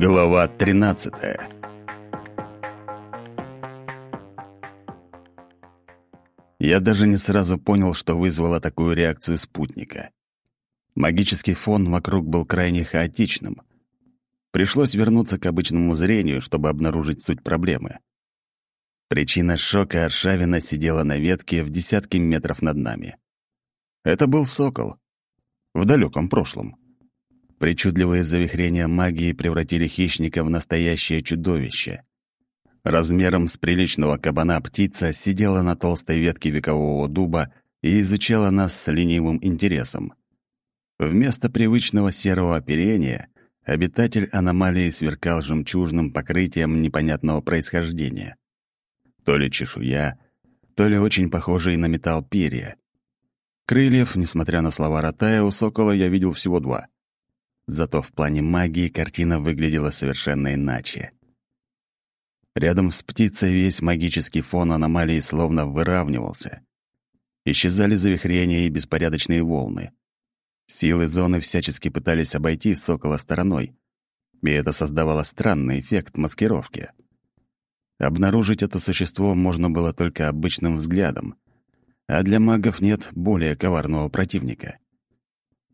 Глава 13 Я даже не сразу понял, что вызвало такую реакцию спутника. Магический фон вокруг был крайне хаотичным. Пришлось вернуться к обычному зрению, чтобы обнаружить суть проблемы. Причина шока Аршавина сидела на ветке в десятке метров над нами. Это был сокол. В далеком прошлом. Причудливые завихрения магии превратили хищника в настоящее чудовище. Размером с приличного кабана птица сидела на толстой ветке векового дуба и изучала нас с ленивым интересом. Вместо привычного серого оперения обитатель аномалии сверкал жемчужным покрытием непонятного происхождения. То ли чешуя, то ли очень похожие на металл перья. Крыльев, несмотря на слова Ротая, у сокола я видел всего два — Зато в плане магии картина выглядела совершенно иначе. Рядом с птицей весь магический фон аномалии словно выравнивался. Исчезали завихрения и беспорядочные волны. Силы зоны всячески пытались обойти сокола стороной, и это создавало странный эффект маскировки. Обнаружить это существо можно было только обычным взглядом, а для магов нет более коварного противника.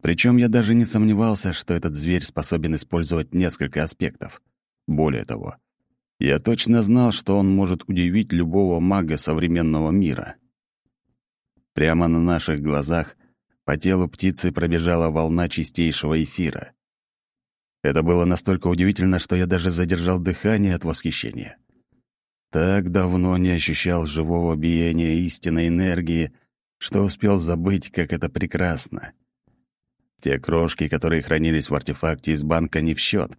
Причем я даже не сомневался, что этот зверь способен использовать несколько аспектов. Более того, я точно знал, что он может удивить любого мага современного мира. Прямо на наших глазах по телу птицы пробежала волна чистейшего эфира. Это было настолько удивительно, что я даже задержал дыхание от восхищения. Так давно не ощущал живого биения истинной энергии, что успел забыть, как это прекрасно. Те крошки, которые хранились в артефакте из банка, не в счет.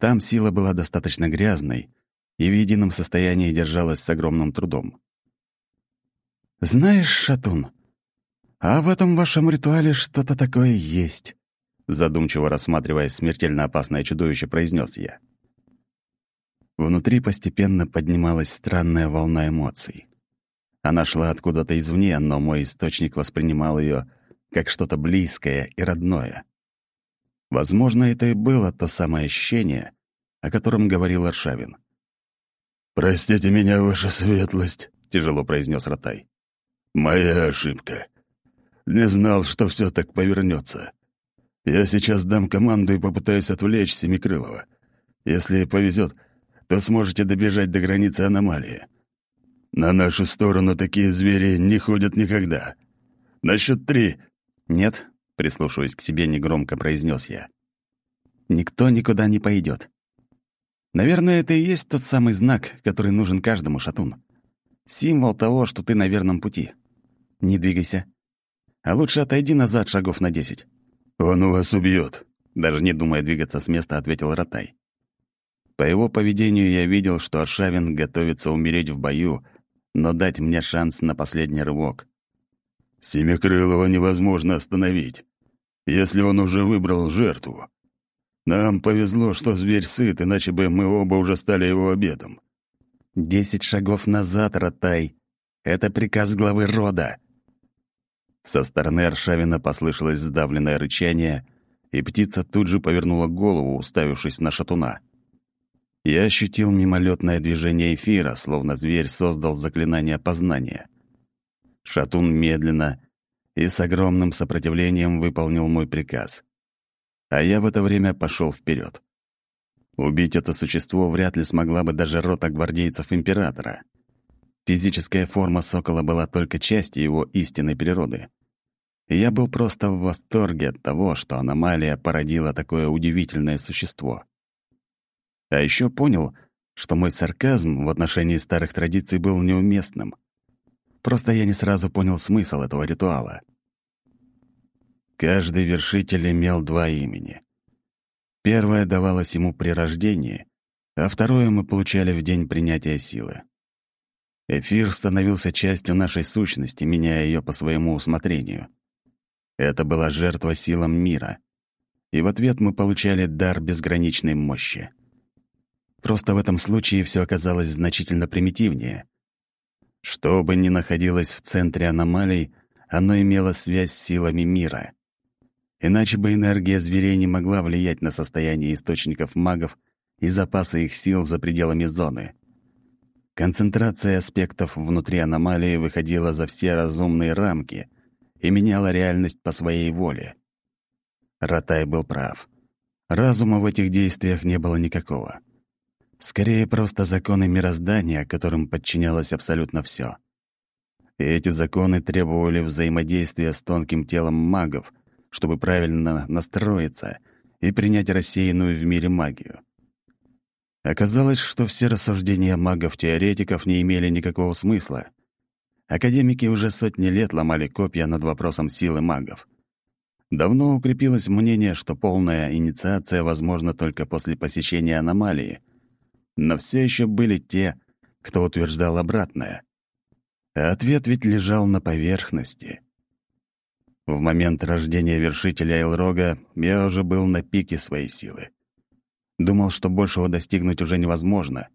Там сила была достаточно грязной и в едином состоянии держалась с огромным трудом. «Знаешь, Шатун, а в этом вашем ритуале что-то такое есть», задумчиво рассматривая смертельно опасное чудовище, произнес я. Внутри постепенно поднималась странная волна эмоций. Она шла откуда-то извне, но мой источник воспринимал ее как что-то близкое и родное. Возможно, это и было то самое ощущение, о котором говорил Аршавин. «Простите меня, ваша светлость», — тяжело произнес Ротай. «Моя ошибка. Не знал, что все так повернется. Я сейчас дам команду и попытаюсь отвлечь Семикрылова. Если повезет, то сможете добежать до границы аномалии. На нашу сторону такие звери не ходят никогда. На счет три «Нет», — прислушиваясь к себе, негромко произнес я. «Никто никуда не пойдет. Наверное, это и есть тот самый знак, который нужен каждому шатун. Символ того, что ты на верном пути. Не двигайся. А лучше отойди назад шагов на десять». «Он у вас убьет», — даже не думая двигаться с места, ответил Ротай. По его поведению я видел, что Аршавин готовится умереть в бою, но дать мне шанс на последний рывок. Семикрылого невозможно остановить, если он уже выбрал жертву. Нам повезло, что зверь сыт, иначе бы мы оба уже стали его обедом. «Десять шагов назад, Ротай. Это приказ главы рода». Со стороны Аршавина послышалось сдавленное рычание, и птица тут же повернула голову, уставившись на шатуна. Я ощутил мимолетное движение эфира, словно зверь создал заклинание познания. Шатун медленно и с огромным сопротивлением выполнил мой приказ. А я в это время пошел вперед. Убить это существо вряд ли смогла бы даже рота гвардейцев императора. Физическая форма сокола была только частью его истинной природы. Я был просто в восторге от того, что аномалия породила такое удивительное существо. А еще понял, что мой сарказм в отношении старых традиций был неуместным. Просто я не сразу понял смысл этого ритуала. Каждый вершитель имел два имени. Первое давалось ему при рождении, а второе мы получали в день принятия силы. Эфир становился частью нашей сущности, меняя ее по своему усмотрению. Это была жертва силам мира. И в ответ мы получали дар безграничной мощи. Просто в этом случае все оказалось значительно примитивнее. Что бы ни находилось в центре аномалий, оно имело связь с силами мира. Иначе бы энергия зверей не могла влиять на состояние источников магов и запасы их сил за пределами зоны. Концентрация аспектов внутри аномалии выходила за все разумные рамки и меняла реальность по своей воле. Ратай был прав. Разума в этих действиях не было никакого. Скорее, просто законы мироздания, которым подчинялось абсолютно все. И эти законы требовали взаимодействия с тонким телом магов, чтобы правильно настроиться и принять рассеянную в мире магию. Оказалось, что все рассуждения магов-теоретиков не имели никакого смысла. Академики уже сотни лет ломали копья над вопросом силы магов. Давно укрепилось мнение, что полная инициация возможна только после посещения аномалии, но все еще были те, кто утверждал обратное. А ответ ведь лежал на поверхности. В момент рождения вершителя Элрога я уже был на пике своей силы. Думал, что большего достигнуть уже невозможно.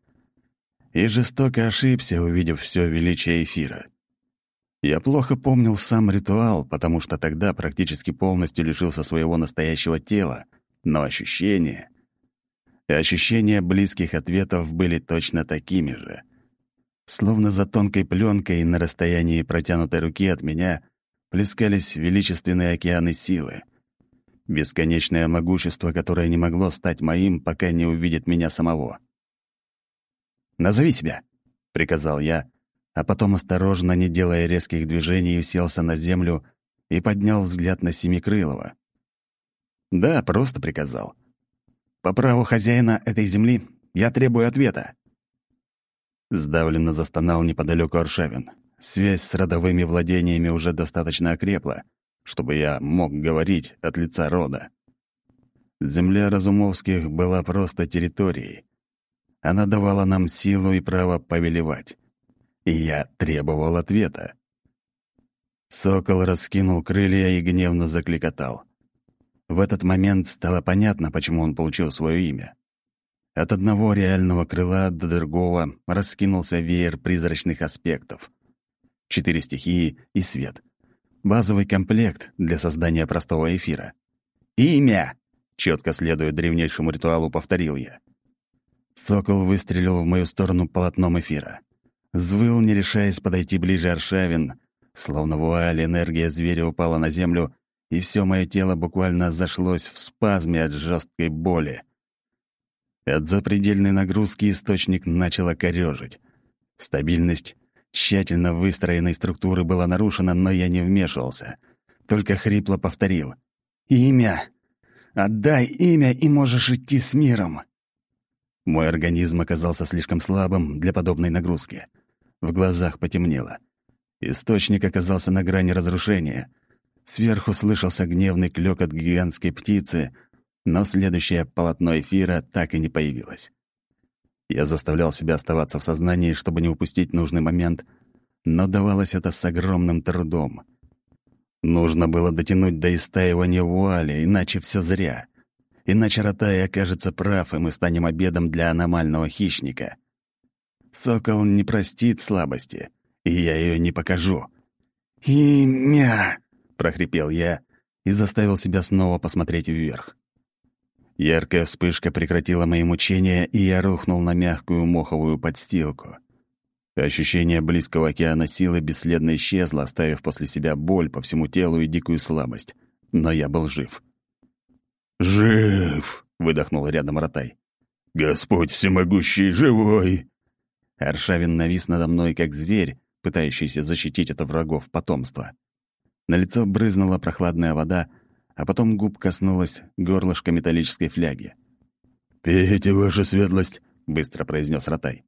И жестоко ошибся, увидев все величие эфира. Я плохо помнил сам ритуал, потому что тогда практически полностью лишился своего настоящего тела, но ощущения... И ощущения близких ответов были точно такими же. Словно за тонкой пленкой на расстоянии протянутой руки от меня плескались величественные океаны силы — Бесконечное могущество, которое не могло стать моим, пока не увидит меня самого. «Назови себя», — приказал я, а потом осторожно, не делая резких движений, уселся на землю и поднял взгляд на Семикрылова. «Да, просто приказал. По праву хозяина этой земли я требую ответа». Сдавленно застонал неподалеку Аршавин. Связь с родовыми владениями уже достаточно окрепла — чтобы я мог говорить от лица рода. Земля Разумовских была просто территорией. Она давала нам силу и право повелевать. И я требовал ответа. Сокол раскинул крылья и гневно закликотал. В этот момент стало понятно, почему он получил свое имя. От одного реального крыла до другого раскинулся веер призрачных аспектов. Четыре стихии и свет. Базовый комплект для создания простого эфира. «Имя!» — четко следуя древнейшему ритуалу, повторил я. Сокол выстрелил в мою сторону полотном эфира. Взвыл, не решаясь подойти ближе Аршавин. Словно вуаль, энергия зверя упала на землю, и все мое тело буквально зашлось в спазме от жесткой боли. От запредельной нагрузки источник начал корёжить. Стабильность тщательно выстроенной структуры была нарушена, но я не вмешивался. Только хрипло повторил. «Имя! Отдай имя, и можешь идти с миром!» Мой организм оказался слишком слабым для подобной нагрузки. В глазах потемнело. Источник оказался на грани разрушения. Сверху слышался гневный клёкот гигантской птицы, но следующее полотно эфира так и не появилось. Я заставлял себя оставаться в сознании, чтобы не упустить нужный момент, но давалось это с огромным трудом. Нужно было дотянуть до истаивания вуали, иначе все зря. Иначе Ротай окажется прав, и мы станем обедом для аномального хищника. Сокол не простит слабости, и я ее не покажу. «Имя!» — прохрипел я и заставил себя снова посмотреть вверх. Яркая вспышка прекратила мои мучения, и я рухнул на мягкую моховую подстилку. Ощущение близкого океана силы бесследно исчезло, оставив после себя боль по всему телу и дикую слабость. Но я был жив. «Жив!» — выдохнул рядом Ротай. «Господь всемогущий, живой!» Аршавин навис надо мной, как зверь, пытающийся защитить от врагов потомства. На лицо брызнула прохладная вода, а потом губ коснулась горлышко металлической фляги. «Пейте, ваша светлость», — быстро произнес Ротай.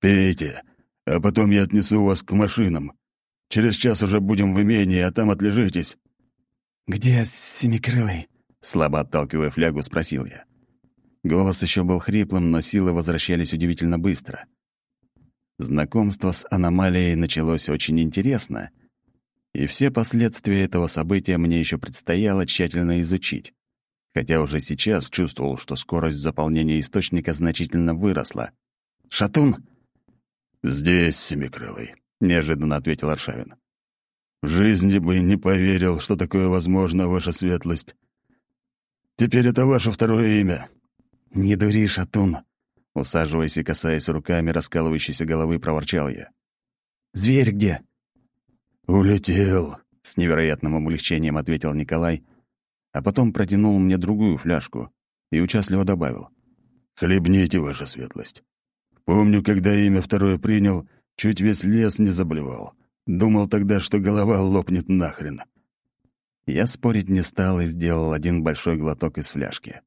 «Пейте, а потом я отнесу вас к машинам. Через час уже будем в имении, а там отлежитесь». «Где Семикрылый?» — слабо отталкивая флягу, спросил я. Голос еще был хриплым, но силы возвращались удивительно быстро. Знакомство с аномалией началось очень интересно, и все последствия этого события мне еще предстояло тщательно изучить. Хотя уже сейчас чувствовал, что скорость заполнения источника значительно выросла. «Шатун!» «Здесь, Семикрылый», — неожиданно ответил Аршавин. «В жизни бы не поверил, что такое возможно, ваша светлость. Теперь это ваше второе имя». «Не дури, Шатун», Усаживаясь и касаясь руками раскалывающейся головы, проворчал я. «Зверь где?» «Улетел», — с невероятным облегчением ответил Николай, а потом протянул мне другую фляжку и участливо добавил. «Хлебните, ваша светлость. Помню, когда имя второе принял, чуть весь лес не заболевал. Думал тогда, что голова лопнет нахрен». Я спорить не стал и сделал один большой глоток из фляжки.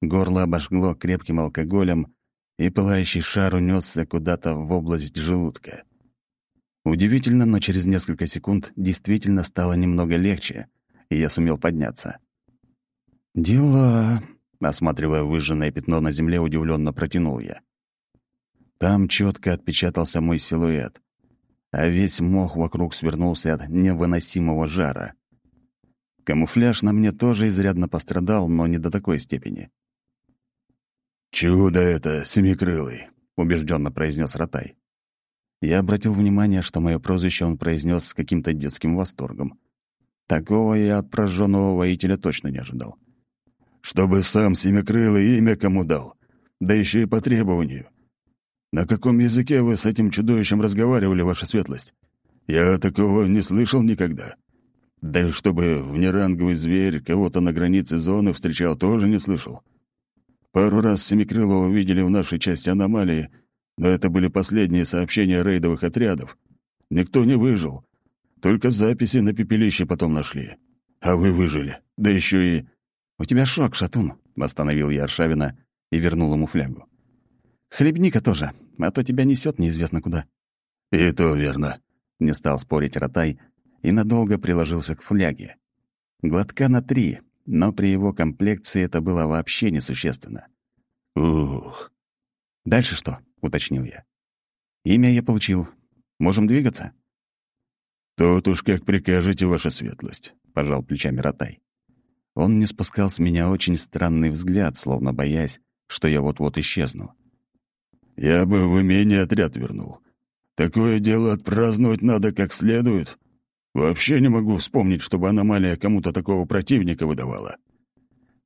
Горло обожгло крепким алкоголем, и пылающий шар унесся куда-то в область желудка. Удивительно, но через несколько секунд действительно стало немного легче, и я сумел подняться. «Дела...» — осматривая выжженное пятно на земле, удивленно протянул я. Там четко отпечатался мой силуэт, а весь мох вокруг свернулся от невыносимого жара. Камуфляж на мне тоже изрядно пострадал, но не до такой степени. «Чудо это, семикрылый», — убежденно произнес Ротай. Я обратил внимание, что мое прозвище он произнес с каким-то детским восторгом. Такого я от прожженного воителя точно не ожидал. «Чтобы сам семикрылый имя кому дал, да еще и по требованию. На каком языке вы с этим чудовищем разговаривали, ваша светлость? Я такого не слышал никогда. Да и чтобы внеранговый зверь кого-то на границе зоны встречал, тоже не слышал. Пару раз Семикрылова видели в нашей части аномалии, но это были последние сообщения рейдовых отрядов. Никто не выжил. Только записи на пепелище потом нашли. А вы выжили. Да еще и... «У тебя шок, Шатун», — остановил я Аршавина и вернул ему флягу. «Хлебника тоже, а то тебя несет неизвестно куда». «И то верно», — не стал спорить Ротай и надолго приложился к фляге. Глотка на три, но при его комплекции это было вообще несущественно. «Ух!» «Дальше что?» — уточнил я. «Имя я получил. Можем двигаться?» «Тут уж как прикажете, ваша светлость», — пожал плечами Ротай. Он не спускал с меня очень странный взгляд, словно боясь, что я вот-вот исчезну. «Я бы в имение отряд вернул. Такое дело отпраздновать надо как следует. Вообще не могу вспомнить, чтобы аномалия кому-то такого противника выдавала».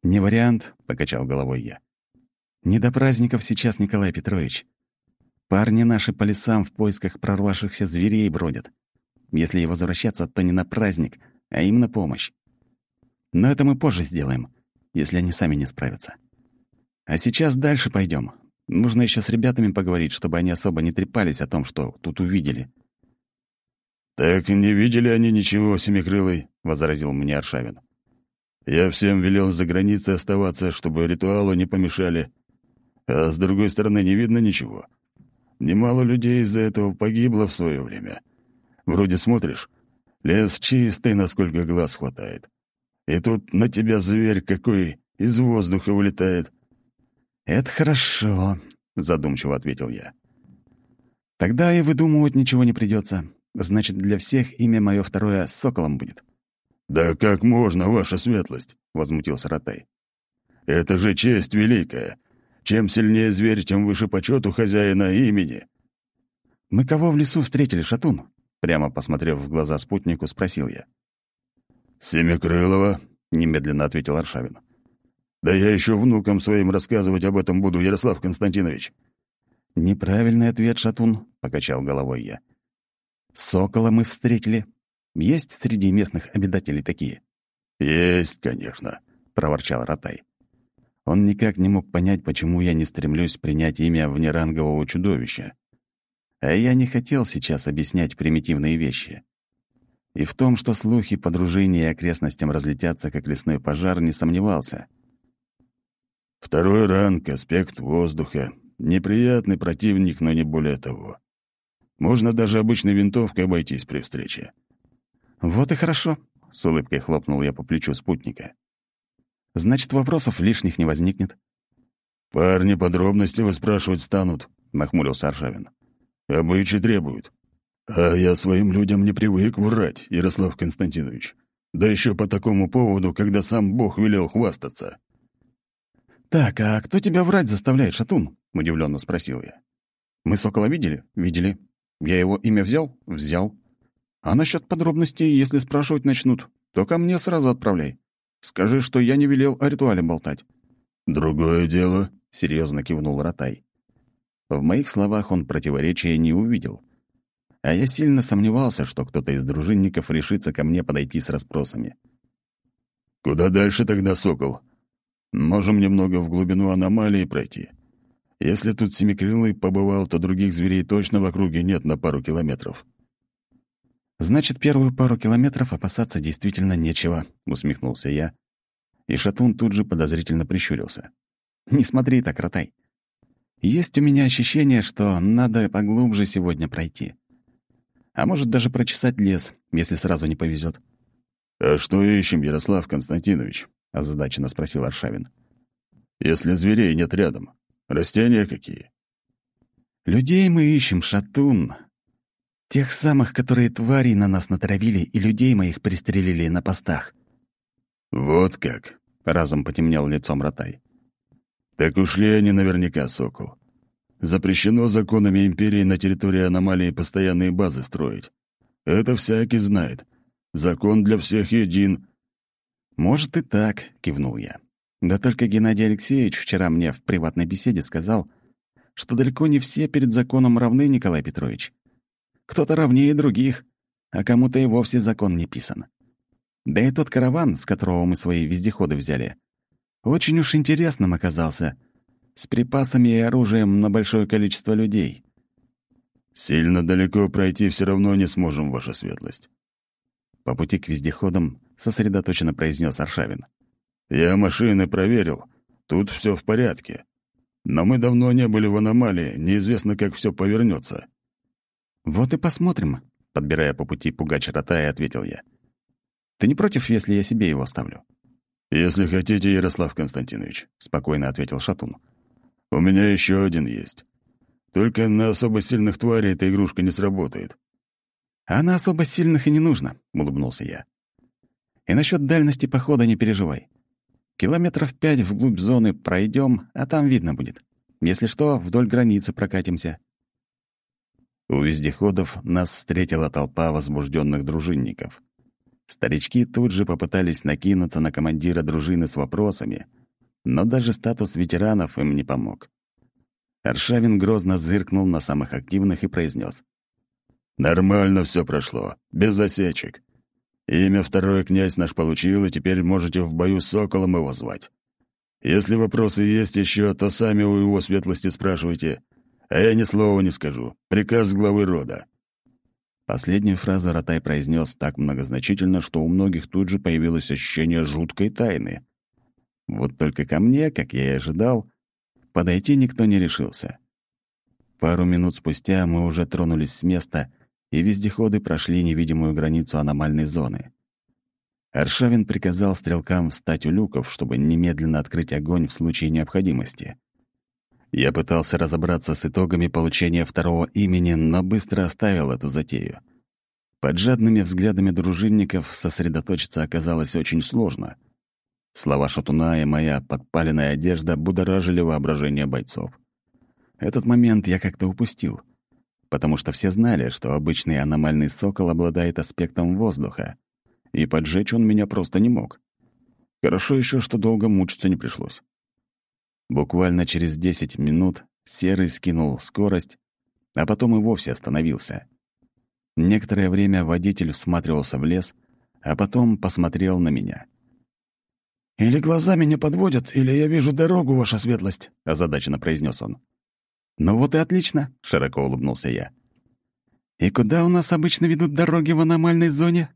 «Не вариант», — покачал головой я. «Не до праздников сейчас, Николай Петрович. Парни наши по лесам в поисках прорвавшихся зверей бродят. Если и возвращаться, то не на праздник, а именно помощь. Но это мы позже сделаем, если они сами не справятся. А сейчас дальше пойдем. Нужно еще с ребятами поговорить, чтобы они особо не трепались о том, что тут увидели». «Так не видели они ничего, Семикрылый», — возразил мне Аршавин. «Я всем велел за границей оставаться, чтобы ритуалу не помешали. А с другой стороны, не видно ничего. Немало людей из-за этого погибло в свое время. Вроде смотришь, лес чистый, насколько глаз хватает. И тут на тебя зверь какой из воздуха вылетает». «Это хорошо», — задумчиво ответил я. «Тогда и выдумывать ничего не придется. Значит, для всех имя мое второе соколом будет». «Да как можно, ваша светлость?» — возмутился Ротай. «Это же честь великая. Чем сильнее зверь, тем выше почету хозяина имени». «Мы кого в лесу встретили, Шатун?» Прямо посмотрев в глаза спутнику, спросил я. «Семикрылова», — немедленно ответил Аршавин. «Да я еще внукам своим рассказывать об этом буду, Ярослав Константинович». «Неправильный ответ, Шатун», — покачал головой я. Сокола мы встретили. Есть среди местных обитателей такие?» «Есть, конечно», — проворчал Ротай. Он никак не мог понять, почему я не стремлюсь принять имя внерангового чудовища. А я не хотел сейчас объяснять примитивные вещи. И в том, что слухи по дружине и окрестностям разлетятся, как лесной пожар, не сомневался. «Второй ранг, аспект воздуха. Неприятный противник, но не более того. Можно даже обычной винтовкой обойтись при встрече». «Вот и хорошо», — с улыбкой хлопнул я по плечу спутника. «Значит, вопросов лишних не возникнет». «Парни подробности выспрашивать станут», — нахмурился Аршавин. «Обычаи требуют. А я своим людям не привык врать, Ярослав Константинович. Да еще по такому поводу, когда сам Бог велел хвастаться». «Так, а кто тебя врать заставляет, Шатун?» — удивленно спросил я. «Мы Сокола видели? Видели. Я его имя взял? Взял. А насчет подробностей, если спрашивать начнут, то ко мне сразу отправляй. Скажи, что я не велел о ритуале болтать». «Другое дело», — серьезно кивнул Ротай. В моих словах он противоречия не увидел. А я сильно сомневался, что кто-то из дружинников решится ко мне подойти с расспросами. «Куда дальше тогда, Сокол? Можем немного в глубину аномалии пройти. Если тут Семикрылый побывал, то других зверей точно в округе нет на пару километров». «Значит, первую пару километров опасаться действительно нечего», — усмехнулся я. И Шатун тут же подозрительно прищурился. «Не смотри так, Ротай. Есть у меня ощущение, что надо поглубже сегодня пройти. А может, даже прочесать лес, если сразу не повезет. «А что ищем, Ярослав Константинович?» — озадаченно спросил Аршавин. «Если зверей нет рядом, растения какие?» «Людей мы ищем, Шатун. Тех самых, которые твари на нас натравили и людей моих пристрелили на постах». «Вот как!» — разом потемнел лицом Ротай. «Так ушли они наверняка, Сокол. Запрещено законами империи на территории аномалии постоянные базы строить. Это всякий знает. Закон для всех един». «Может и так», — кивнул я. «Да только Геннадий Алексеевич вчера мне в приватной беседе сказал, что далеко не все перед законом равны, Николай Петрович. Кто-то равнее других, а кому-то и вовсе закон не писан. Да и тот караван, с которого мы свои вездеходы взяли, очень уж интересным оказался, с припасами и оружием на большое количество людей. «Сильно далеко пройти все равно не сможем, ваша светлость». По пути к вездеходам сосредоточенно произнес Аршавин. «Я машины проверил. Тут все в порядке. Но мы давно не были в аномалии, неизвестно, как все повернется. «Вот и посмотрим», — подбирая по пути пугач рота, ответил я. «Ты не против, если я себе его оставлю?» «Если хотите, Ярослав Константинович», — спокойно ответил Шатун. «У меня еще один есть. Только на особо сильных тварей эта игрушка не сработает». «А на особо сильных и не нужно», — улыбнулся я. «И насчет дальности похода не переживай. Километров пять вглубь зоны пройдем, а там видно будет. Если что, вдоль границы прокатимся». У вездеходов нас встретила толпа возбужденных дружинников. Старички тут же попытались накинуться на командира дружины с вопросами, но даже статус ветеранов им не помог. Аршавин грозно зыркнул на самых активных и произнес: «Нормально все прошло, без засечек. Имя второй князь наш получил, и теперь можете в бою с соколом его звать. Если вопросы есть еще, то сами у его светлости спрашивайте, а я ни слова не скажу. Приказ главы рода». Последнюю фразу Ротай произнес так многозначительно, что у многих тут же появилось ощущение жуткой тайны. Вот только ко мне, как я и ожидал, подойти никто не решился. Пару минут спустя мы уже тронулись с места, и вездеходы прошли невидимую границу аномальной зоны. Аршавин приказал стрелкам встать у люков, чтобы немедленно открыть огонь в случае необходимости. Я пытался разобраться с итогами получения второго имени, но быстро оставил эту затею. Под жадными взглядами дружинников сосредоточиться оказалось очень сложно. Слова шатуна и моя подпаленная одежда будоражили воображение бойцов. Этот момент я как-то упустил, потому что все знали, что обычный аномальный сокол обладает аспектом воздуха, и поджечь он меня просто не мог. Хорошо еще, что долго мучиться не пришлось. Буквально через 10 минут Серый скинул скорость, а потом и вовсе остановился. Некоторое время водитель всматривался в лес, а потом посмотрел на меня. «Или глаза меня подводят, или я вижу дорогу, ваша светлость», — озадаченно произнес он. «Ну вот и отлично», — широко улыбнулся я. «И куда у нас обычно ведут дороги в аномальной зоне?»